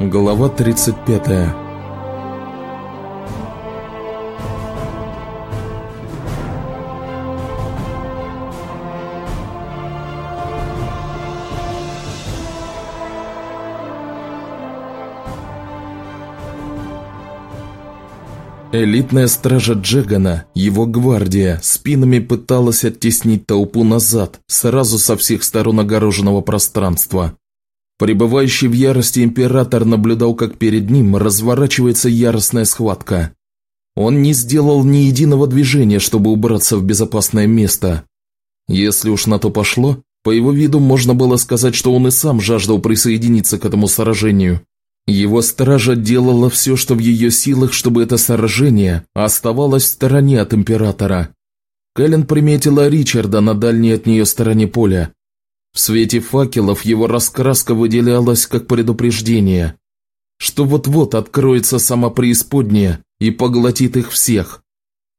Глава 35 Элитная стража Джегана, его гвардия, спинами пыталась оттеснить толпу назад, сразу со всех сторон огороженного пространства. Пребывающий в ярости император наблюдал, как перед ним разворачивается яростная схватка. Он не сделал ни единого движения, чтобы убраться в безопасное место. Если уж на то пошло, по его виду можно было сказать, что он и сам жаждал присоединиться к этому сражению. Его стража делала все, что в ее силах, чтобы это сражение оставалось в стороне от Императора. Кэлен приметила Ричарда на дальней от нее стороне поля. В свете факелов его раскраска выделялась как предупреждение, что вот-вот откроется сама преисподняя и поглотит их всех.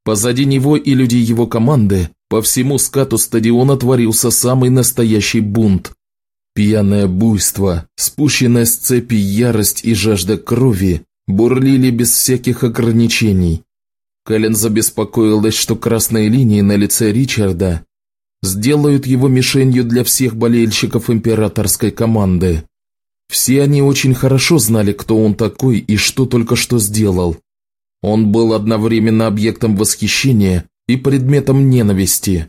Позади него и людей его команды по всему скату стадиона творился самый настоящий бунт. Пьяное буйство, спущенная с цепи ярость и жажда крови бурлили без всяких ограничений. Кэлен забеспокоилась, что красные линии на лице Ричарда сделают его мишенью для всех болельщиков императорской команды. Все они очень хорошо знали, кто он такой и что только что сделал. Он был одновременно объектом восхищения и предметом ненависти.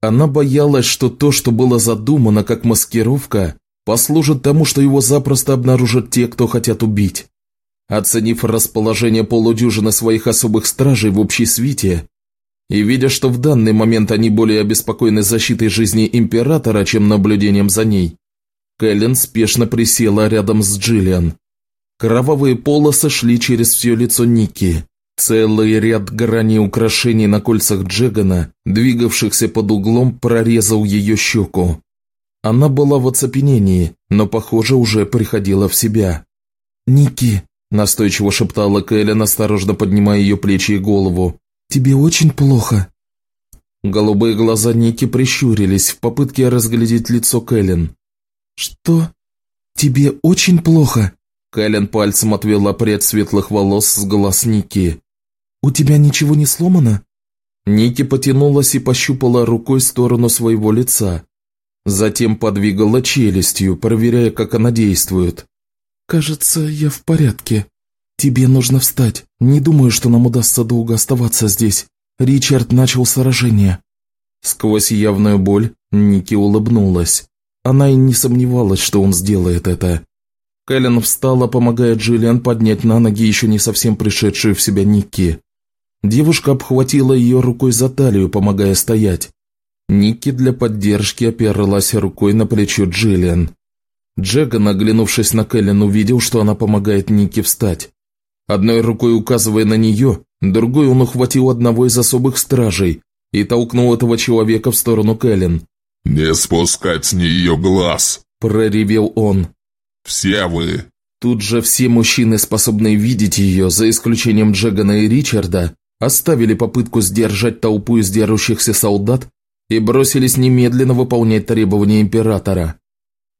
Она боялась, что то, что было задумано как маскировка, послужит тому, что его запросто обнаружат те, кто хотят убить. Оценив расположение полудюжины своих особых стражей в общей свите, и видя, что в данный момент они более обеспокоены защитой жизни Императора, чем наблюдением за ней, Кэлен спешно присела рядом с Джиллиан. Кровавые полосы шли через все лицо Ники. Целый ряд граней украшений на кольцах Джегана, двигавшихся под углом, прорезал ее щеку. Она была в оцепенении, но, похоже, уже приходила в себя. «Ники», – настойчиво шептала Кэлен, осторожно поднимая ее плечи и голову, «Тебе очень плохо?» Голубые глаза Ники прищурились в попытке разглядеть лицо Кэлен. «Что? Тебе очень плохо?» Кэлен пальцем отвела прядь светлых волос с глаз Ники. «У тебя ничего не сломано?» Ники потянулась и пощупала рукой сторону своего лица. Затем подвигала челюстью, проверяя, как она действует. «Кажется, я в порядке», «Тебе нужно встать. Не думаю, что нам удастся долго оставаться здесь. Ричард начал сражение». Сквозь явную боль Ники улыбнулась. Она и не сомневалась, что он сделает это. Кэлен встала, помогая Джиллиан поднять на ноги еще не совсем пришедшую в себя Никки. Девушка обхватила ее рукой за талию, помогая стоять. Никки для поддержки оперлась рукой на плечо Джиллиан. Джеган, оглянувшись на Кэлен, увидел, что она помогает Никки встать. Одной рукой указывая на нее, другой он ухватил одного из особых стражей и толкнул этого человека в сторону Кэлен. «Не спускать с нее глаз!» – проревел он. «Все вы!» Тут же все мужчины, способные видеть ее, за исключением Джегана и Ричарда, оставили попытку сдержать толпу из дерущихся солдат и бросились немедленно выполнять требования императора.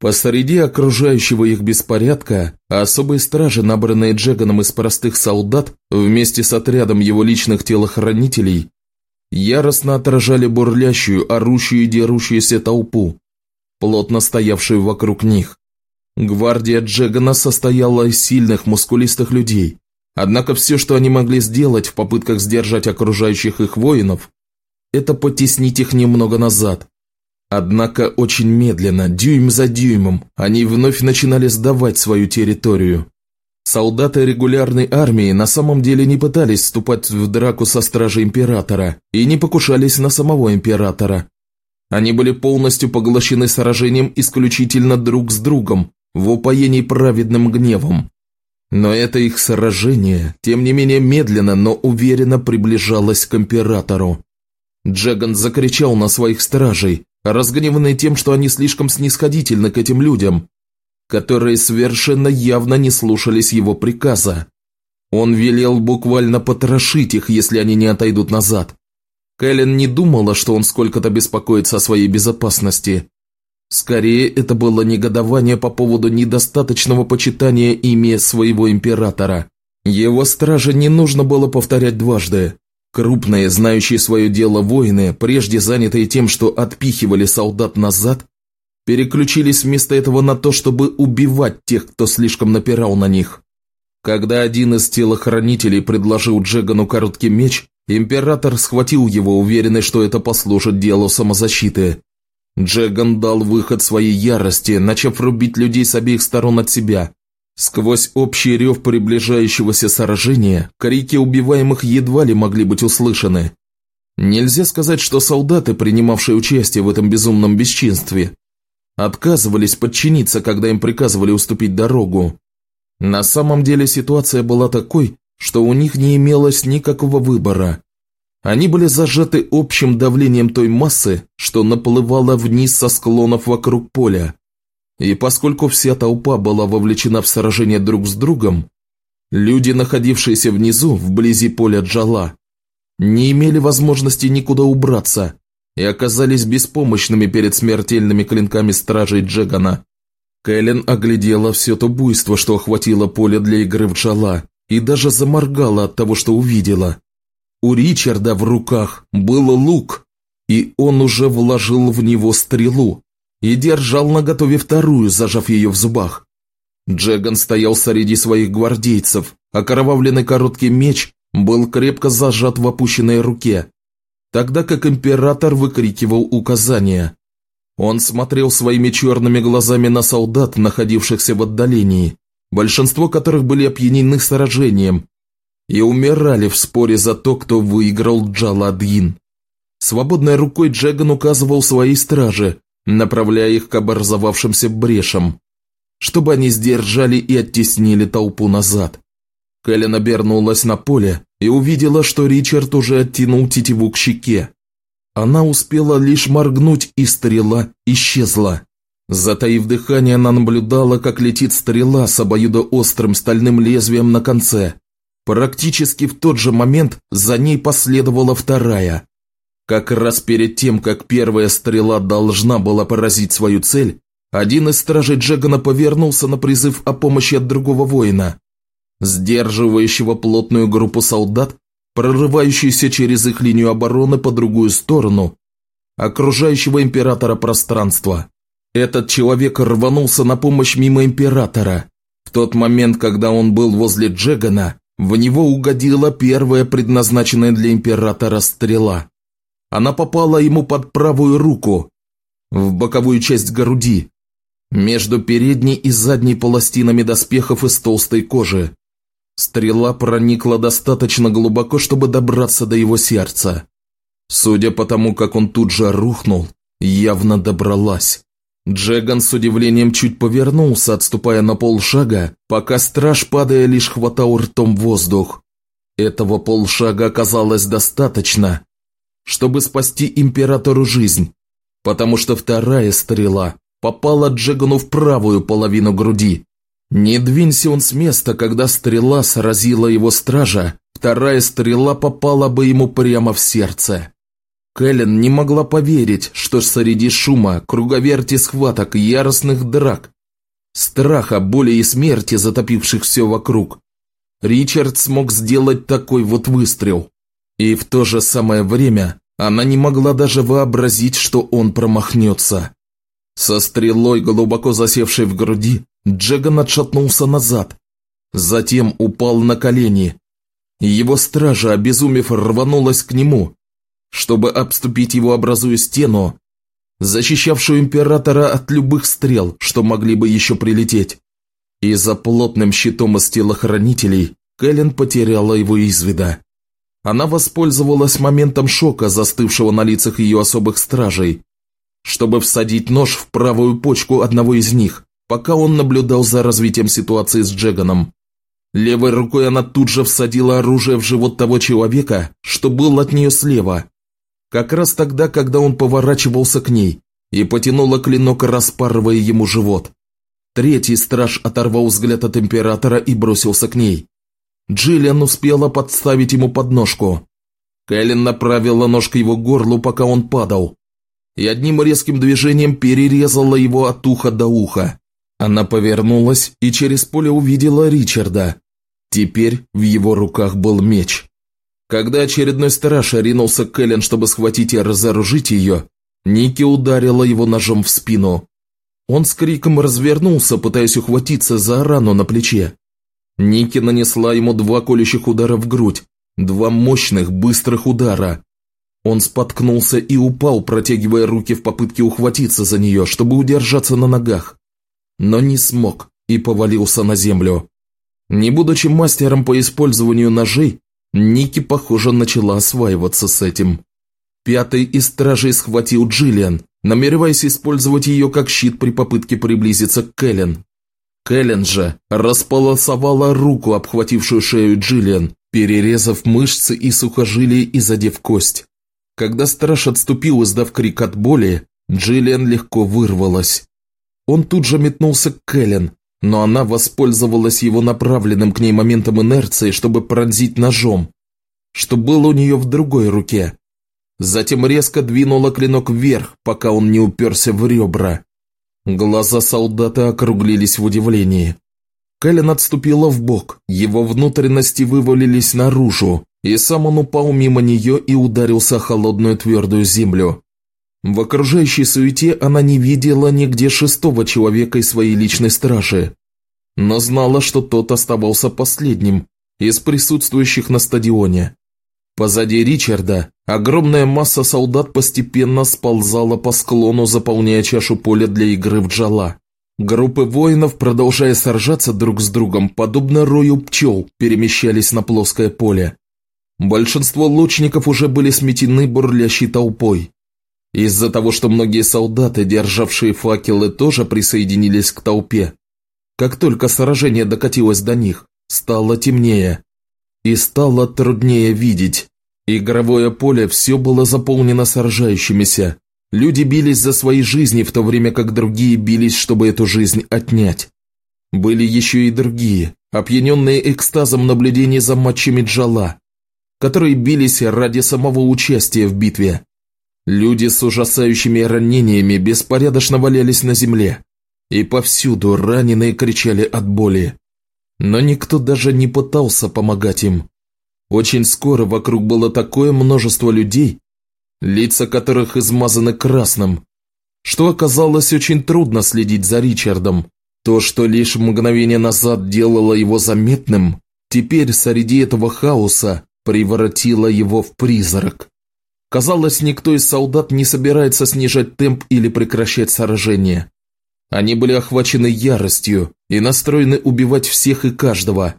Посреди окружающего их беспорядка особые стражи, набранные Джеганом из простых солдат, вместе с отрядом его личных телохранителей, яростно отражали бурлящую, орущую и дерущуюся толпу, плотно стоявшую вокруг них. Гвардия Джегана состояла из сильных, мускулистых людей, однако все, что они могли сделать в попытках сдержать окружающих их воинов, это потеснить их немного назад, Однако очень медленно, дюйм за дюймом, они вновь начинали сдавать свою территорию. Солдаты регулярной армии на самом деле не пытались вступать в драку со стражей Императора и не покушались на самого Императора. Они были полностью поглощены сражением исключительно друг с другом, в упоении праведным гневом. Но это их сражение, тем не менее медленно, но уверенно приближалось к Императору. Джеган закричал на своих стражей, разгневанный тем, что они слишком снисходительны к этим людям, которые совершенно явно не слушались его приказа. Он велел буквально потрошить их, если они не отойдут назад. Кэлен не думала, что он сколько-то беспокоится о своей безопасности. Скорее, это было негодование по поводу недостаточного почитания ими своего императора. Его страже не нужно было повторять дважды. Крупные, знающие свое дело воины, прежде занятые тем, что отпихивали солдат назад, переключились вместо этого на то, чтобы убивать тех, кто слишком напирал на них. Когда один из телохранителей предложил Джегану короткий меч, император схватил его, уверенный, что это послужит делу самозащиты. Джеган дал выход своей ярости, начав рубить людей с обеих сторон от себя. Сквозь общий рев приближающегося сражения, крики убиваемых едва ли могли быть услышаны. Нельзя сказать, что солдаты, принимавшие участие в этом безумном бесчинстве, отказывались подчиниться, когда им приказывали уступить дорогу. На самом деле ситуация была такой, что у них не имелось никакого выбора. Они были зажаты общим давлением той массы, что наплывала вниз со склонов вокруг поля. И поскольку вся толпа была вовлечена в сражение друг с другом, люди, находившиеся внизу, вблизи поля Джала, не имели возможности никуда убраться и оказались беспомощными перед смертельными клинками стражей Джегана. Кэлен оглядела все то буйство, что охватило поле для игры в Джала, и даже заморгала от того, что увидела. У Ричарда в руках был лук, и он уже вложил в него стрелу и держал наготове вторую, зажав ее в зубах. Джеган стоял среди своих гвардейцев, окровавленный короткий меч был крепко зажат в опущенной руке, тогда как император выкрикивал указания. Он смотрел своими черными глазами на солдат, находившихся в отдалении, большинство которых были опьянены сражением и умирали в споре за то, кто выиграл Джаладьин. Свободной рукой Джеган указывал своей страже, направляя их к образовавшимся брешам, чтобы они сдержали и оттеснили толпу назад. Кэлен обернулась на поле и увидела, что Ричард уже оттянул тетиву к щеке. Она успела лишь моргнуть, и стрела исчезла. Затаив дыхание, она наблюдала, как летит стрела с обоюдоострым стальным лезвием на конце. Практически в тот же момент за ней последовала вторая. Как раз перед тем, как первая стрела должна была поразить свою цель, один из стражей Джегана повернулся на призыв о помощи от другого воина, сдерживающего плотную группу солдат, прорывающуюся через их линию обороны по другую сторону окружающего императора пространства. Этот человек рванулся на помощь мимо императора. В тот момент, когда он был возле Джегана, в него угодила первая предназначенная для императора стрела. Она попала ему под правую руку, в боковую часть груди, между передней и задней пластинами доспехов из толстой кожи. Стрела проникла достаточно глубоко, чтобы добраться до его сердца. Судя по тому, как он тут же рухнул, явно добралась. Джеган с удивлением чуть повернулся, отступая на полшага, пока страж, падая, лишь хватал ртом воздух. Этого полшага оказалось достаточно, чтобы спасти императору жизнь, потому что вторая стрела попала Джегану в правую половину груди. Не двинься он с места, когда стрела сразила его стража, вторая стрела попала бы ему прямо в сердце. Кэлен не могла поверить, что среди шума, круговерти схваток, яростных драк, страха, боли и смерти, затопивших все вокруг, Ричард смог сделать такой вот выстрел. И в то же самое время она не могла даже вообразить, что он промахнется. Со стрелой, глубоко засевшей в груди, Джеган отшатнулся назад. Затем упал на колени. Его стража, обезумев, рванулась к нему, чтобы обступить его, образуя стену, защищавшую императора от любых стрел, что могли бы еще прилететь. И за плотным щитом из телохранителей Кэлен потеряла его из вида. Она воспользовалась моментом шока, застывшего на лицах ее особых стражей, чтобы всадить нож в правую почку одного из них, пока он наблюдал за развитием ситуации с Джеганом. Левой рукой она тут же всадила оружие в живот того человека, что был от нее слева, как раз тогда, когда он поворачивался к ней, и потянула клинок, распарывая ему живот. Третий страж оторвал взгляд от императора и бросился к ней. Джиллиан успела подставить ему подножку. Кэлен направила нож к его горлу, пока он падал. и одним резким движением перерезала его от уха до уха. Она повернулась и через поле увидела Ричарда. Теперь в его руках был меч. Когда очередной страж ринулся к Эллен, чтобы схватить и разоружить ее, Ники ударила его ножом в спину. Он с криком развернулся, пытаясь ухватиться за рану на плече. Ники нанесла ему два колющих удара в грудь, два мощных, быстрых удара. Он споткнулся и упал, протягивая руки в попытке ухватиться за нее, чтобы удержаться на ногах. Но не смог и повалился на землю. Не будучи мастером по использованию ножей, Ники, похоже, начала осваиваться с этим. Пятый из стражей схватил Джиллиан, намереваясь использовать ее как щит при попытке приблизиться к Кэлен. Кэлен же располосовала руку, обхватившую шею Джиллиан, перерезав мышцы и сухожилия и задев кость. Когда страж отступил, издав крик от боли, Джиллиан легко вырвалась. Он тут же метнулся к Кэлен, но она воспользовалась его направленным к ней моментом инерции, чтобы пронзить ножом, что было у нее в другой руке. Затем резко двинула клинок вверх, пока он не уперся в ребра. Глаза солдата округлились в удивлении. Кэлен отступила в бок, его внутренности вывалились наружу, и сам он упал мимо нее и ударился о холодную твердую землю. В окружающей суете она не видела нигде шестого человека из своей личной стражи, но знала, что тот оставался последним из присутствующих на стадионе. Позади Ричарда огромная масса солдат постепенно сползала по склону, заполняя чашу поля для игры в джала. Группы воинов, продолжая сражаться друг с другом, подобно рою пчел, перемещались на плоское поле. Большинство лучников уже были сметены бурлящей толпой. Из-за того, что многие солдаты, державшие факелы, тоже присоединились к толпе, как только сражение докатилось до них, стало темнее и стало труднее видеть. Игровое поле все было заполнено сражающимися. Люди бились за свои жизни, в то время как другие бились, чтобы эту жизнь отнять. Были еще и другие, опьяненные экстазом наблюдений за матчами Джала, которые бились ради самого участия в битве. Люди с ужасающими ранениями беспорядочно валялись на земле, и повсюду раненые кричали от боли но никто даже не пытался помогать им. Очень скоро вокруг было такое множество людей, лица которых измазаны красным, что оказалось очень трудно следить за Ричардом. То, что лишь мгновение назад делало его заметным, теперь среди этого хаоса превратило его в призрак. Казалось, никто из солдат не собирается снижать темп или прекращать сражение. Они были охвачены яростью и настроены убивать всех и каждого.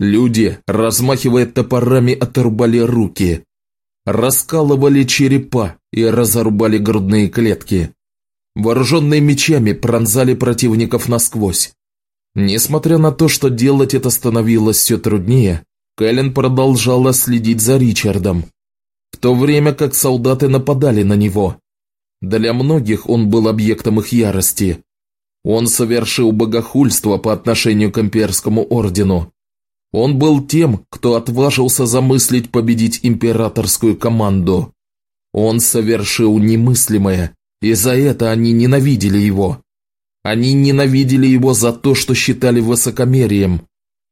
Люди, размахивая топорами, отрубали руки, раскалывали черепа и разорубали грудные клетки. Вооруженные мечами пронзали противников насквозь. Несмотря на то, что делать это становилось все труднее, Кэлен продолжала следить за Ричардом, в то время как солдаты нападали на него. Для многих он был объектом их ярости, он совершил богохульство по отношению к имперскому ордену. Он был тем, кто отважился замыслить победить императорскую команду. Он совершил немыслимое, и за это они ненавидели его. Они ненавидели его за то, что считали высокомерием.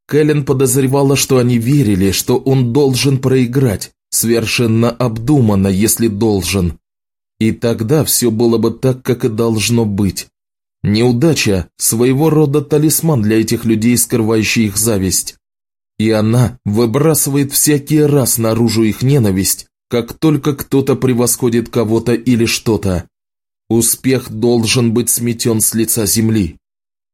Кэлен подозревала, что они верили, что он должен проиграть, совершенно обдуманно, если должен. И тогда все было бы так, как и должно быть. Неудача – своего рода талисман для этих людей, скрывающий их зависть. И она выбрасывает всякий раз наружу их ненависть, как только кто-то превосходит кого-то или что-то. Успех должен быть сметен с лица земли.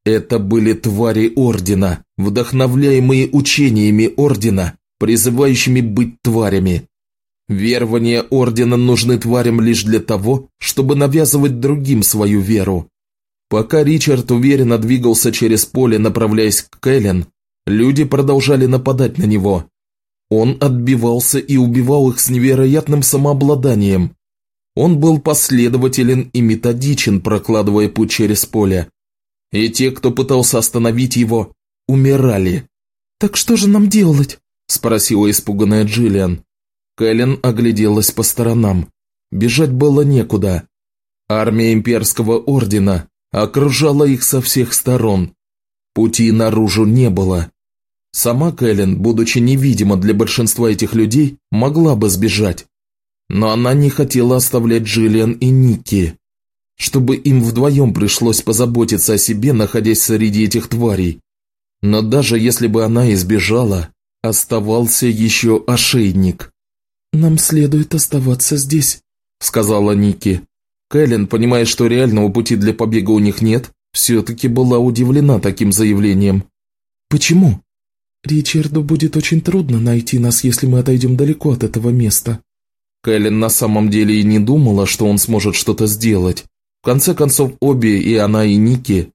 Это были твари Ордена, вдохновляемые учениями Ордена, призывающими быть тварями. Верования Ордена нужны тварям лишь для того, чтобы навязывать другим свою веру. Пока Ричард уверенно двигался через поле, направляясь к Кэлен, люди продолжали нападать на него. Он отбивался и убивал их с невероятным самообладанием. Он был последователен и методичен, прокладывая путь через поле. И те, кто пытался остановить его, умирали. «Так что же нам делать?» – спросила испуганная Джиллиан. Кэлен огляделась по сторонам. Бежать было некуда. Армия имперского ордена окружала их со всех сторон. Пути наружу не было. Сама Кэлен, будучи невидима для большинства этих людей, могла бы сбежать. Но она не хотела оставлять Джиллиан и Ники, чтобы им вдвоем пришлось позаботиться о себе, находясь среди этих тварей. Но даже если бы она избежала, оставался еще ошейник. «Нам следует оставаться здесь», – сказала Ники. Кэлен, понимая, что реального пути для побега у них нет, все-таки была удивлена таким заявлением. «Почему?» «Ричарду будет очень трудно найти нас, если мы отойдем далеко от этого места». Кэлен на самом деле и не думала, что он сможет что-то сделать. В конце концов, обе, и она, и Ники,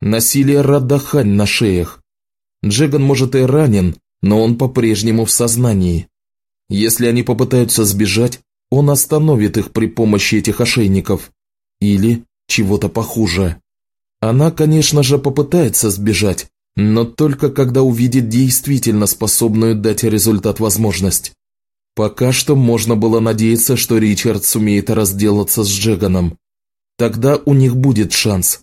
носили радахань на шеях. Джеган, может, и ранен, но он по-прежнему в сознании. Если они попытаются сбежать, он остановит их при помощи этих ошейников. Или чего-то похуже. Она, конечно же, попытается сбежать, но только когда увидит действительно способную дать результат возможность. Пока что можно было надеяться, что Ричард сумеет разделаться с Джеганом. Тогда у них будет шанс.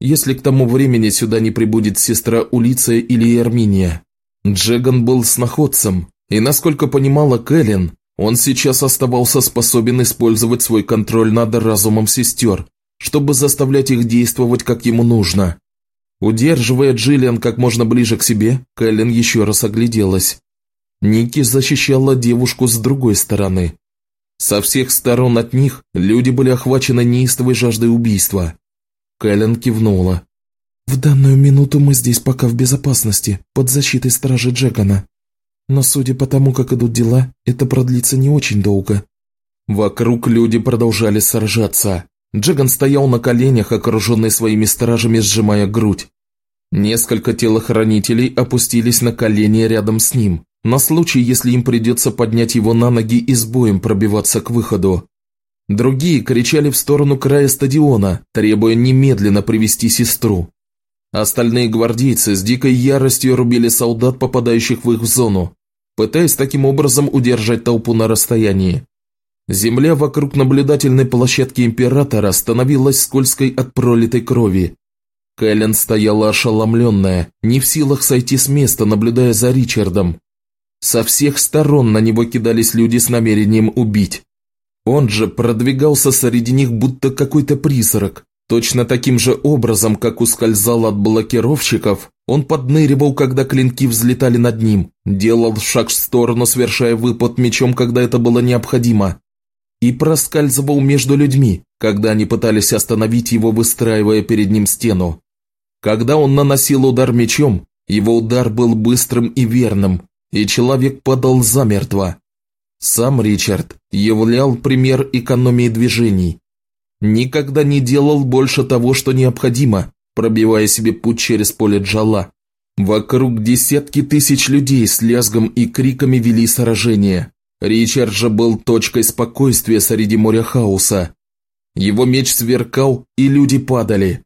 Если к тому времени сюда не прибудет сестра Улиция или Эрминия. Джеган был сноходцем, и, насколько понимала Кэлен, он сейчас оставался способен использовать свой контроль над разумом сестер, чтобы заставлять их действовать как ему нужно. Удерживая Джиллиан как можно ближе к себе, Кэлен еще раз огляделась. Ники защищала девушку с другой стороны. Со всех сторон от них люди были охвачены неистовой жаждой убийства. Кэлен кивнула. «В данную минуту мы здесь пока в безопасности, под защитой стражи Джекона. Но судя по тому, как идут дела, это продлится не очень долго». Вокруг люди продолжали сражаться. Джеган стоял на коленях, окруженный своими стражами, сжимая грудь. Несколько телохранителей опустились на колени рядом с ним, на случай, если им придется поднять его на ноги и с боем пробиваться к выходу. Другие кричали в сторону края стадиона, требуя немедленно привести сестру. Остальные гвардейцы с дикой яростью рубили солдат, попадающих в их зону, пытаясь таким образом удержать толпу на расстоянии. Земля вокруг наблюдательной площадки Императора становилась скользкой от пролитой крови. Кэлен стояла ошеломленная, не в силах сойти с места, наблюдая за Ричардом. Со всех сторон на него кидались люди с намерением убить. Он же продвигался среди них будто какой-то призрак. Точно таким же образом, как ускользал от блокировщиков, он подныривал, когда клинки взлетали над ним, делал шаг в сторону, совершая выпад мечом, когда это было необходимо, и проскальзывал между людьми, когда они пытались остановить его, выстраивая перед ним стену. Когда он наносил удар мечом, его удар был быстрым и верным, и человек падал замертво. Сам Ричард являл пример экономии движений. Никогда не делал больше того, что необходимо, пробивая себе путь через поле джала. Вокруг десятки тысяч людей с лязгом и криками вели сражение. Ричард же был точкой спокойствия среди моря хаоса. Его меч сверкал, и люди падали.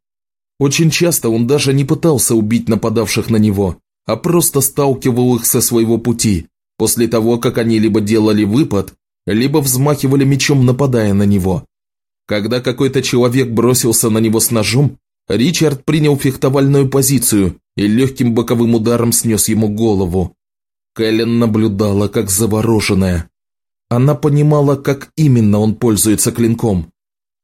Очень часто он даже не пытался убить нападавших на него, а просто сталкивал их со своего пути, после того, как они либо делали выпад, либо взмахивали мечом, нападая на него. Когда какой-то человек бросился на него с ножом, Ричард принял фехтовальную позицию и легким боковым ударом снес ему голову. Кэлен наблюдала, как завороженная. Она понимала, как именно он пользуется клинком.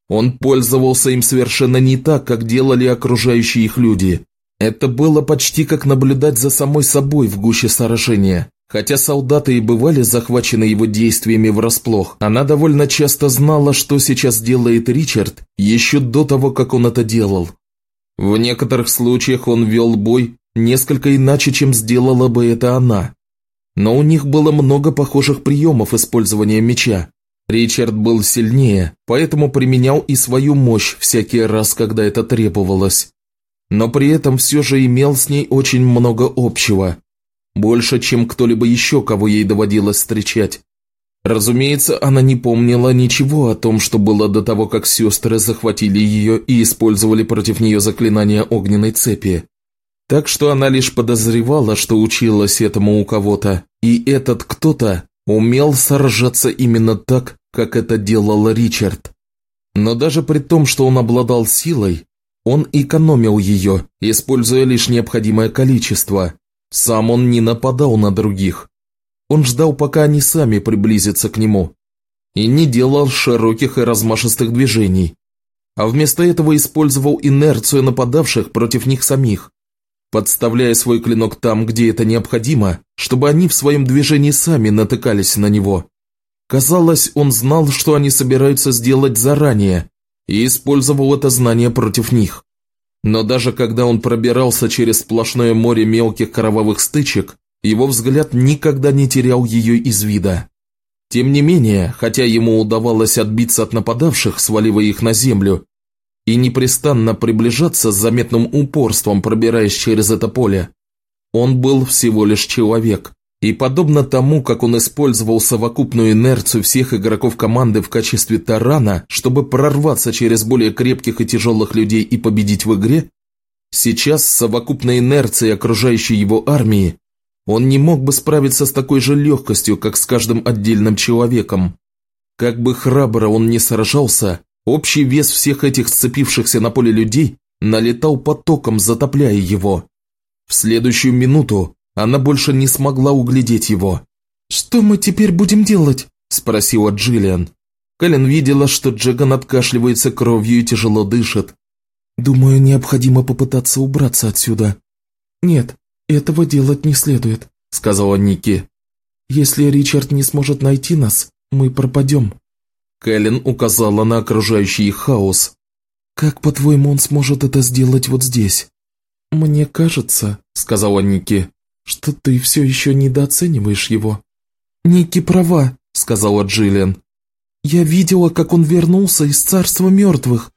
Он пользовался им совершенно не так, как делали окружающие их люди. Это было почти как наблюдать за самой собой в гуще сражения. Хотя солдаты и бывали захвачены его действиями врасплох, она довольно часто знала, что сейчас делает Ричард, еще до того, как он это делал. В некоторых случаях он вел бой несколько иначе, чем сделала бы это она. Но у них было много похожих приемов использования меча. Ричард был сильнее, поэтому применял и свою мощь всякий раз, когда это требовалось. Но при этом все же имел с ней очень много общего. Больше, чем кто-либо еще, кого ей доводилось встречать. Разумеется, она не помнила ничего о том, что было до того, как сестры захватили ее и использовали против нее заклинание огненной цепи. Так что она лишь подозревала, что училась этому у кого-то, и этот кто-то умел сражаться именно так, как это делал Ричард. Но даже при том, что он обладал силой, он экономил ее, используя лишь необходимое количество. Сам он не нападал на других. Он ждал, пока они сами приблизятся к нему. И не делал широких и размашистых движений. А вместо этого использовал инерцию нападавших против них самих, подставляя свой клинок там, где это необходимо, чтобы они в своем движении сами натыкались на него. Казалось, он знал, что они собираются сделать заранее, и использовал это знание против них. Но даже когда он пробирался через сплошное море мелких кровавых стычек, его взгляд никогда не терял ее из вида. Тем не менее, хотя ему удавалось отбиться от нападавших, сваливая их на землю, и непрестанно приближаться с заметным упорством, пробираясь через это поле, он был всего лишь человек, и подобно тому, как он использовал совокупную инерцию всех игроков команды в качестве тарана, чтобы прорваться через более крепких и тяжелых людей и победить в игре, сейчас с совокупной инерцией окружающей его армии он не мог бы справиться с такой же легкостью, как с каждым отдельным человеком. Как бы храбро он ни сражался, общий вес всех этих сцепившихся на поле людей налетал потоком, затопляя его. В следующую минуту она больше не смогла углядеть его. «Что мы теперь будем делать?» – спросила Джиллиан. Кэлен видела, что Джеган откашливается кровью и тяжело дышит. «Думаю, необходимо попытаться убраться отсюда». «Нет, этого делать не следует», – сказала Ники. «Если Ричард не сможет найти нас, мы пропадем». Кэлен указала на окружающий хаос. «Как, по-твоему, он сможет это сделать вот здесь?» «Мне кажется», – сказала Ники, что ты все еще недооцениваешь его». «Ники права», — сказала Джиллиан. «Я видела, как он вернулся из царства мертвых.